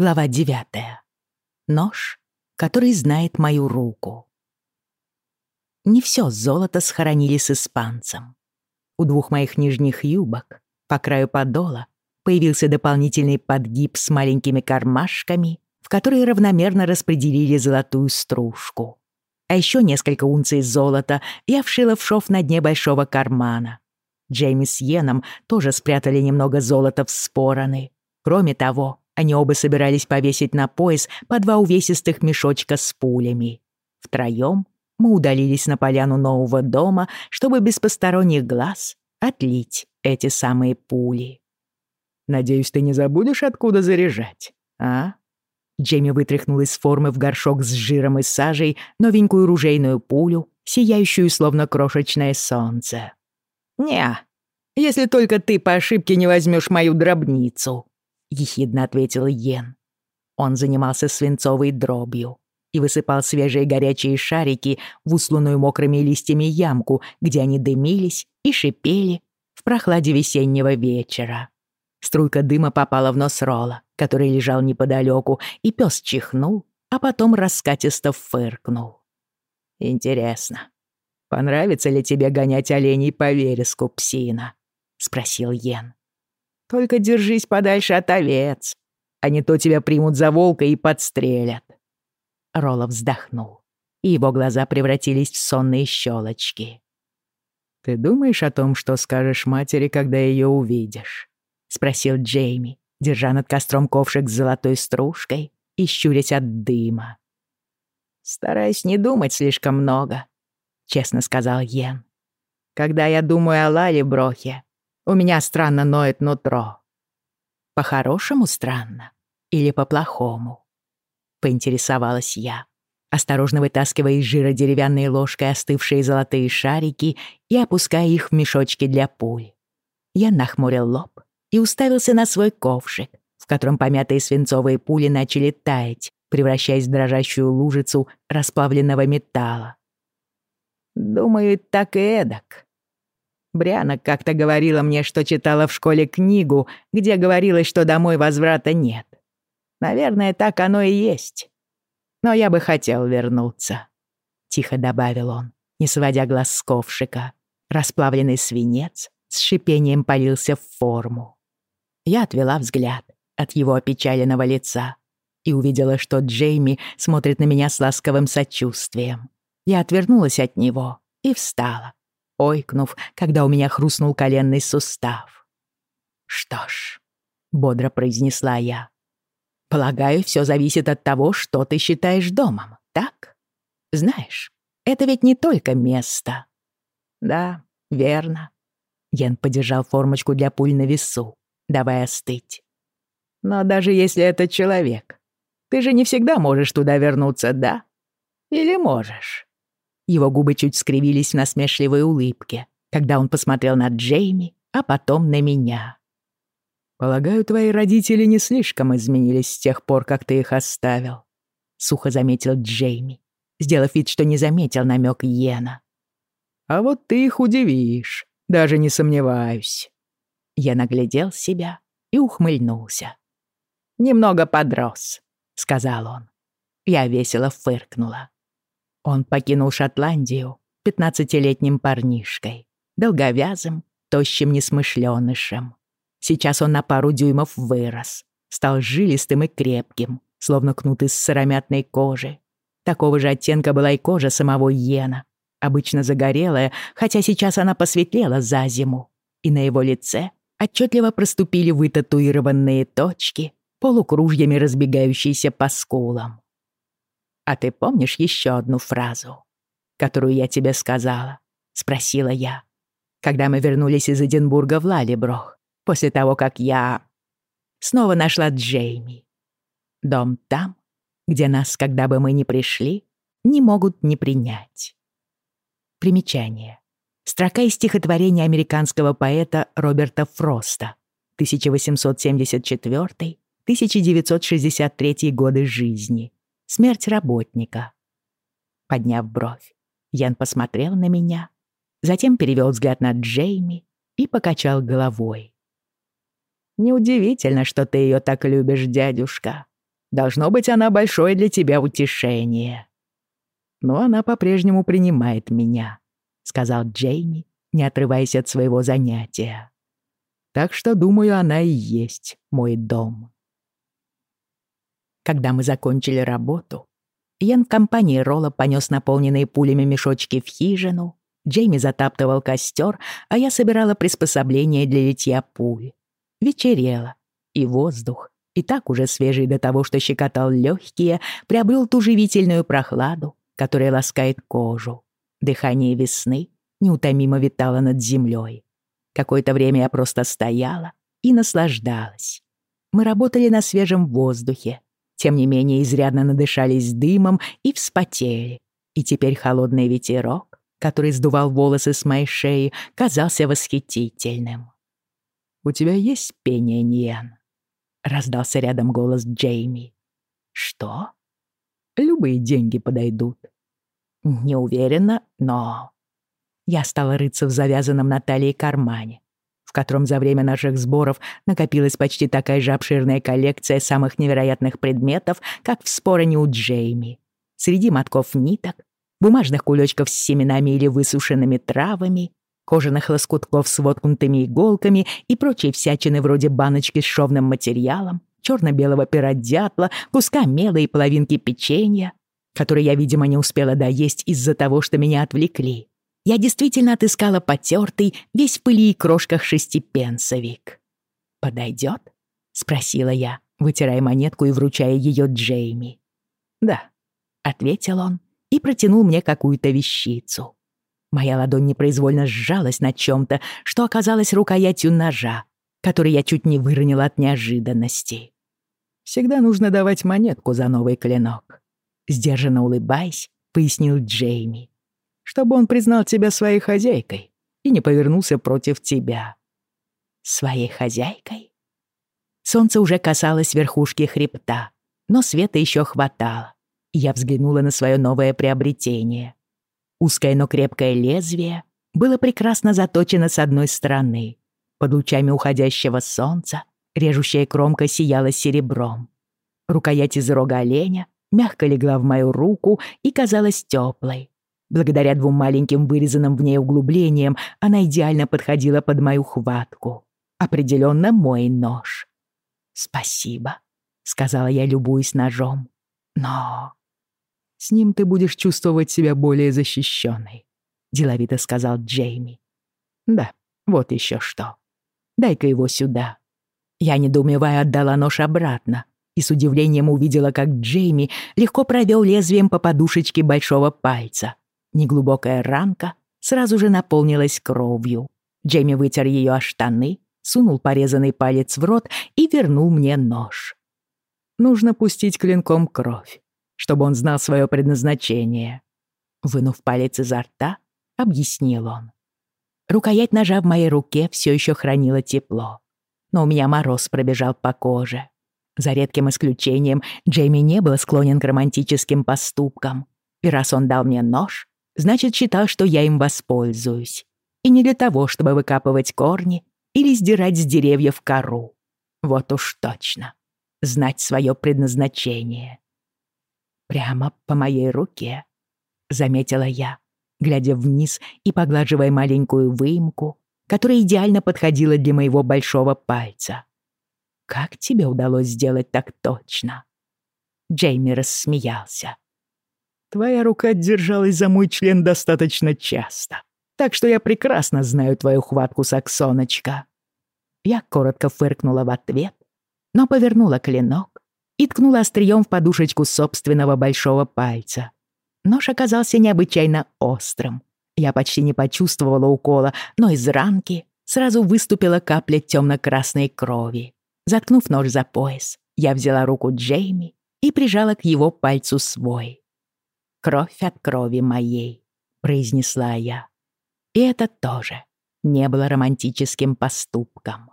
Глава 9. Нож, который знает мою руку. Не все золото схоронили с испанцем. У двух моих нижних юбок по краю подола появился дополнительный подгиб с маленькими кармашками, в которые равномерно распределили золотую стружку. А еще несколько унций золота я вшила в шов на дне большого кармана. Джейми с Йеном тоже спрятали немного золота в спороны. Кроме того, они оба собирались повесить на пояс по два увесистых мешочка с пулями. Втроём мы удалились на поляну нового дома, чтобы без посторонних глаз отлить эти самые пули. «Надеюсь, ты не забудешь, откуда заряжать, а?» Джейми вытряхнул из формы в горшок с жиром и сажей новенькую ружейную пулю, сияющую словно крошечное солнце. «Не, если только ты по ошибке не возьмешь мою дробницу», — ехидно ответил Йен. Он занимался свинцовой дробью и высыпал свежие горячие шарики в усланную мокрыми листьями ямку, где они дымились и шипели в прохладе весеннего вечера. Струйка дыма попала в нос Ролла, который лежал неподалеку, и пес чихнул, а потом раскатисто фыркнул. «Интересно, понравится ли тебе гонять оленей по вереску, псина?» — спросил Йен. Только держись подальше от овец, а не то тебя примут за волка и подстрелят». Роллов вздохнул, и его глаза превратились в сонные щелочки. «Ты думаешь о том, что скажешь матери, когда ее увидишь?» — спросил Джейми, держа над костром ковшик с золотой стружкой и щурясь от дыма. «Стараюсь не думать слишком много», — честно сказал Йен. «Когда я думаю о Лале Брохе, у меня странно ноет нутро». «По-хорошему странно или по-плохому?» Поинтересовалась я, осторожно вытаскивая из жира деревянной ложкой остывшие золотые шарики и опуская их в мешочки для пуль. Я нахмурил лоб и уставился на свой ковшик, в котором помятые свинцовые пули начали таять, превращаясь в дрожащую лужицу расплавленного металла. «Думаю, так и эдак», Бриана как-то говорила мне, что читала в школе книгу, где говорилось, что домой возврата нет. Наверное, так оно и есть. Но я бы хотел вернуться», — тихо добавил он, не сводя глаз с ковшика. Расплавленный свинец с шипением полился в форму. Я отвела взгляд от его опечаленного лица и увидела, что Джейми смотрит на меня с ласковым сочувствием. Я отвернулась от него и встала, ойкнув, когда у меня хрустнул коленный сустав. «Что ж», — бодро произнесла я, — «полагаю, все зависит от того, что ты считаешь домом, так? Знаешь, это ведь не только место». «Да, верно». Йен подержал формочку для пуль на весу, давая остыть. «Но даже если это человек, ты же не всегда можешь туда вернуться, да? Или можешь?» Его губы чуть скривились в насмешливой улыбке, когда он посмотрел на Джейми, а потом на меня. «Полагаю, твои родители не слишком изменились с тех пор, как ты их оставил», — сухо заметил Джейми, сделав вид, что не заметил намек Йена. «А вот ты их удивишь, даже не сомневаюсь». Я наглядел себя и ухмыльнулся. «Немного подрос», — сказал он. Я весело фыркнула. Он покинул Шотландию пятнадцатилетним парнишкой, долговязым, тощим несмышленышем. Сейчас он на пару дюймов вырос, стал жилистым и крепким, словно кнут из сыромятной кожи. Такого же оттенка была и кожа самого Йена, обычно загорелая, хотя сейчас она посветлела за зиму, и на его лице отчетливо проступили вытатуированные точки, полукружьями разбегающиеся по скулам. «А ты помнишь еще одну фразу, которую я тебе сказала?» — спросила я, когда мы вернулись из Эдинбурга в Лалиброх, после того, как я снова нашла Джейми. Дом там, где нас, когда бы мы ни пришли, не могут не принять. Примечание. Строка из стихотворения американского поэта Роберта Фроста 1874-1963 годы жизни. Смерть работника. Подняв бровь, Ян посмотрел на меня, затем перевел взгляд на Джейми и покачал головой. «Неудивительно, что ты ее так любишь, дядюшка. Должно быть, она большое для тебя утешение. Но она по-прежнему принимает меня, сказал Джейми, не отрываясь от своего занятия. Так что, думаю, она и есть мой дом. Когда мы закончили работу, Ян в компании Ролла понес наполненные пулями мешочки в хижину, Джейми затаптывал костер, а я собирала приспособления для литья пуль. Вечерело, и воздух, и так уже свежий до того, что щекотал легкие, приобрел ту живительную прохладу, которая ласкает кожу. Дыхание весны неутомимо витало над землей. Какое-то время я просто стояла и наслаждалась. Мы работали на свежем воздухе, тем не менее изрядно надышались дымом и вспотели. И теперь холодный ветерок, который сдувал волосы с моей шеи, казался восхитительным. «У тебя есть пение, Ниан?» — раздался рядом голос Джейми. «Что?» «Любые деньги подойдут». «Не уверена, но...» Я стала рыться в завязанном на талии кармане, в котором за время наших сборов накопилась почти такая же обширная коллекция самых невероятных предметов, как в спороне у Джейми. Среди мотков ниток, бумажных кулечков с семенами или высушенными травами, кожаных лоскутков с воткнутыми иголками и прочей всячины вроде баночки с шовным материалом, черно-белого пера дятла, куска мела и половинки печенья, которые я, видимо, не успела доесть из-за того, что меня отвлекли я действительно отыскала потертый, весь в пыли и крошках шестипенсовик. «Подойдет?» — спросила я, вытирая монетку и вручая ее Джейми. «Да», — ответил он и протянул мне какую-то вещицу. Моя ладонь непроизвольно сжалась над чем-то, что оказалось рукоятью ножа, который я чуть не выронила от неожиданности. «Всегда нужно давать монетку за новый клинок», — сдержанно улыбаясь, пояснил Джейми чтобы он признал тебя своей хозяйкой и не повернулся против тебя. Своей хозяйкой? Солнце уже касалось верхушки хребта, но света еще хватало, я взглянула на свое новое приобретение. Узкое, но крепкое лезвие было прекрасно заточено с одной стороны. Под лучами уходящего солнца режущая кромка сияла серебром. Рукоять из рога оленя мягко легла в мою руку и казалась теплой, Благодаря двум маленьким вырезанным в ней углублениям она идеально подходила под мою хватку. Определенно мой нож. «Спасибо», — сказала я, любуясь ножом. «Но...» «С ним ты будешь чувствовать себя более защищенной», — деловито сказал Джейми. «Да, вот еще что. Дай-ка его сюда». Я, недоумевая, отдала нож обратно и с удивлением увидела, как Джейми легко провел лезвием по подушечке большого пальца. Неглубокая ранка сразу же наполнилась кровью. Джейми вытер ее о штаны, сунул порезанный палец в рот и вернул мне нож. Нужно пустить клинком кровь, чтобы он знал свое предназначение. Вынув палец изо рта, объяснил он. Рукоять ножа в моей руке все еще хранила тепло, но у меня мороз пробежал по коже. За редким исключением, Джейми не был склонен к романтическим поступкам. И раз он дал мне нож, значит, считал, что я им воспользуюсь. И не для того, чтобы выкапывать корни или сдирать с деревьев кору. Вот уж точно. Знать свое предназначение. Прямо по моей руке, заметила я, глядя вниз и поглаживая маленькую выемку, которая идеально подходила для моего большого пальца. «Как тебе удалось сделать так точно?» Джейми рассмеялся. Твоя рука держалась за мой член достаточно часто, так что я прекрасно знаю твою хватку, Саксоночка». Я коротко фыркнула в ответ, но повернула клинок и ткнула острием в подушечку собственного большого пальца. Нож оказался необычайно острым. Я почти не почувствовала укола, но из ранки сразу выступила капля темно-красной крови. Заткнув нож за пояс, я взяла руку Джейми и прижала к его пальцу свой кровь от крови моей», — произнесла я. И это тоже не было романтическим поступком.